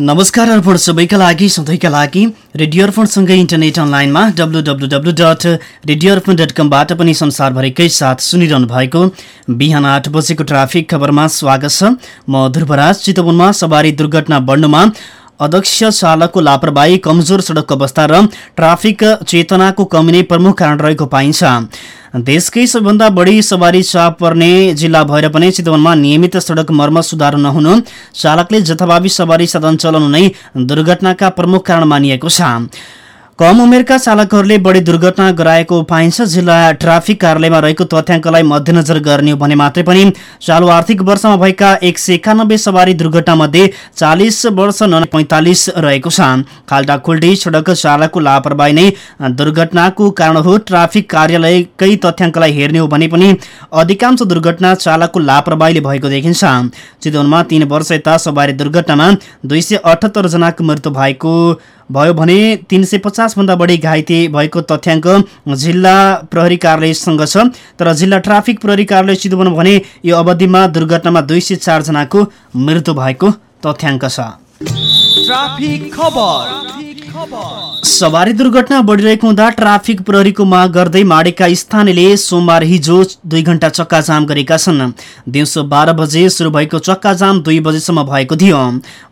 नमस्कार अर्पण सबैका लागि सधैँका लागि रेडियो अर्पणसँगै इन्टरनेट अनलाइनमा W W W dot radio Arpan dot कमबाट पनि संसारभरिकै साथ सुनिरहनु भएको बिहान आठ बजेको ट्राफिक खबरमा स्वागत छ। म ध्रुवराज चितवनमा सवारी दुर्घटना बढ्नुमा अध्यक्ष चालकको लापरवाही कमजोर सडक अवस्था र ट्राफिक चेतनाको कमी नै प्रमुख कारण रहेको पाइन्छ। देशकै सबैभन्दा बढी सवारी चाप पर्ने जिल्ला भएर पनि चितवनमा नियमित सडक मर्मत सुधार नहुनु चालकले जथाभावी सवारी साधन चलाउनु नै दुर्घटनाका प्रमुख कारण मानिएको छ। कम उमेरका चालकहरूले बढी दुर्घटना गराएको पाइन्छ। जिल्ला ट्राफिक कार्यालयमा रहेको तथ्याङ्कलाई मध्यनजर गर्ने हो भने मात्रै पनि चालु आर्थिक वर्षमा भएका एक सय एकानब्बे सवारी दुर्घटनामध्ये चालिस वर्ष न पैँतालिस रहेको छ। खाल्टा सडक चालकको लापरवाही नै दुर्घटनाको कारण हो। ट्राफिक कार्यालयकै तथ्याङ्कलाई हेर्ने हो भने पनि अधिकांश दुर्घटना चालकको लापरवाहीले भएको देखिन्छ। चितवनमा तीन वर्ष यता सवारी दुर्घटनामा दुई जनाको मृत्यु भएको भयो भने तिन सय पचासभन्दा बढी घाइते भएको तथ्याङ्क जिल्ला प्रहरी कार्यालयसँग छ। तर जिल्ला ट्राफिक प्रहरी कार्यालय चितवन भने यो अवधिमा दुर्घटनामा दुई सय चारजनाको मृत्यु भएको तथ्याङ्क छ। ट्राफिक खबर। सवारी दुर्घटना बढिरहेको हुँदा ट्राफिक प्रहरीको माग गर्दै माडेका स्थानीयले सोमबार हिजो दुई घण्टा चक्का जाम गरेका छन्। दिउँसो बाह्र बजे सुरु भएको चक्का जाम दुई बजेसम्म भएको थियो।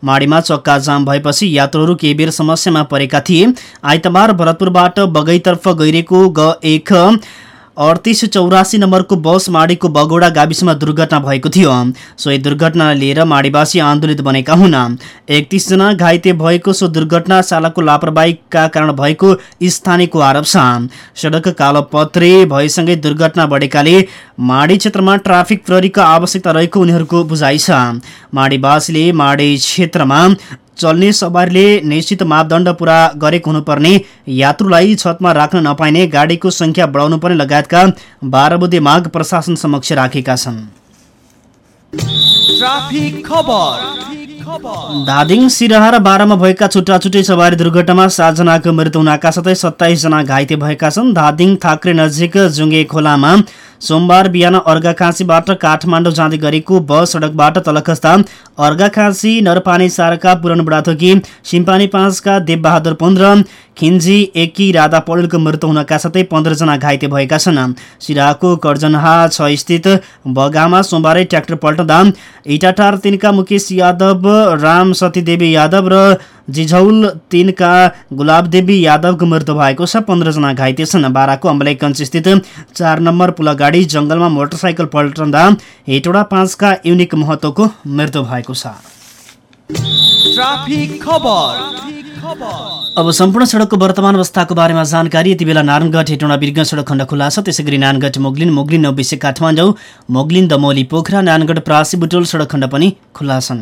माडीमा चक्का जाम भएपछि यात्रुहरू केही बेर समस्यामा परेका थिए। आइतबार भरतपुरबाट बगैतर्फ गइरहेको ग एक अडतिस चौरासी नम्बरको बस माडीको बगौडा गाविसमा दुर्घटना भएको थियो। सोही दुर्घटनालाई लिएर माडीवासी आन्दोलित बनेका हुन्। एकतिसजना घाइते भएको सो दुर्घटना चालकको लापरवाहीका कारण भएको स्थानीयको आरोप छ। सडक कालोपत्रे भएसँगै दुर्घटना बढेकाले माडी क्षेत्रमा ट्राफिक प्रहरीको आवश्यकता रहेको उनीहरूको बुझाइ छ। माडीवासीले माडी क्षेत्रमा चल्ने सवारीले निश्चित मापदण्ड पूरा गरेको हुनुपर्ने। यात्रुलाई छतमा राख्न नपाइने गाडीको सङ्ख्या बढाउनु पर्ने लगायतका बाह्र बुधे माग प्रशासन समक्ष राखेका छन्। धादिङ सिराहा र बाह्रमा भएका छुट्टा छुट्टै सवारी दुर्घटनामा सातजनाको मृत्यु हुनका साथै सत्ताइसजना घाइते भएका छन्। धादिङ थाक्रे नजिक जुङ्गे खोलामा सोमबार बिहान अर्घाखाँसीबाट काठमाडौँ जाँदै गरेको बस सडकबाट तलखस्ता अर्घाखाँसी नरपानी चारका पुरानो बुढाथोकी सिम्पानी पाँचका देवबहादुर पुन र खिन्जी एकी राधा पौडेलको मृत्यु हुनका साथै पन्ध्रजना घाइते भएका छन्। सिराहाको कर्जनहा छ स्थित बगामा सोमबारै ट्र्याक्टर पल्टदा इटाटार तिनका मुकेश यादव राम सतीदेवी यादव र जिझौल तिनका गुलाबदेवी यादवको मृत्यु भएको छ। पन्ध्रजना घाइते छन्। बाराको अम्बलेकञ्च स्थित चार नम्बर पुल अगाडि जङ्गलमा मोटरसाइकल पल्टँदा हेटौडा पाँचका युनिक महत्वको मृत्यु भएको छ। ट्राफिक खबर। खबर अब सम्पूर्ण सडकको वर्तमान अवस्थाको बारेमा जानकारी। यति बेला नारायणगढ हेटौँडा बिर्ग सडक खण्ड खुल्ला छ। त्यसै गरी नारायणगढ मोगलिन मोगलिन नौबिसे काठमाडौँ मोगलिन दमोली पोखरा नारायणगढ प्रासी बुटोल सडक खण्ड पनि खुल्ला छन्।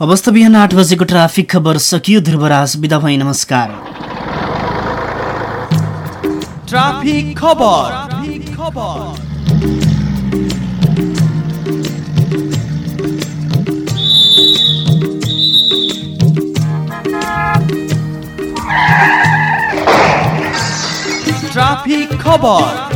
अवस्था बिहान आठ बजेको ट्राफिक खबर सकियो ध्रुवराज बिदा भई नमस्कार। ट्राफिक खबर। खबर। ट्राफिक खबर।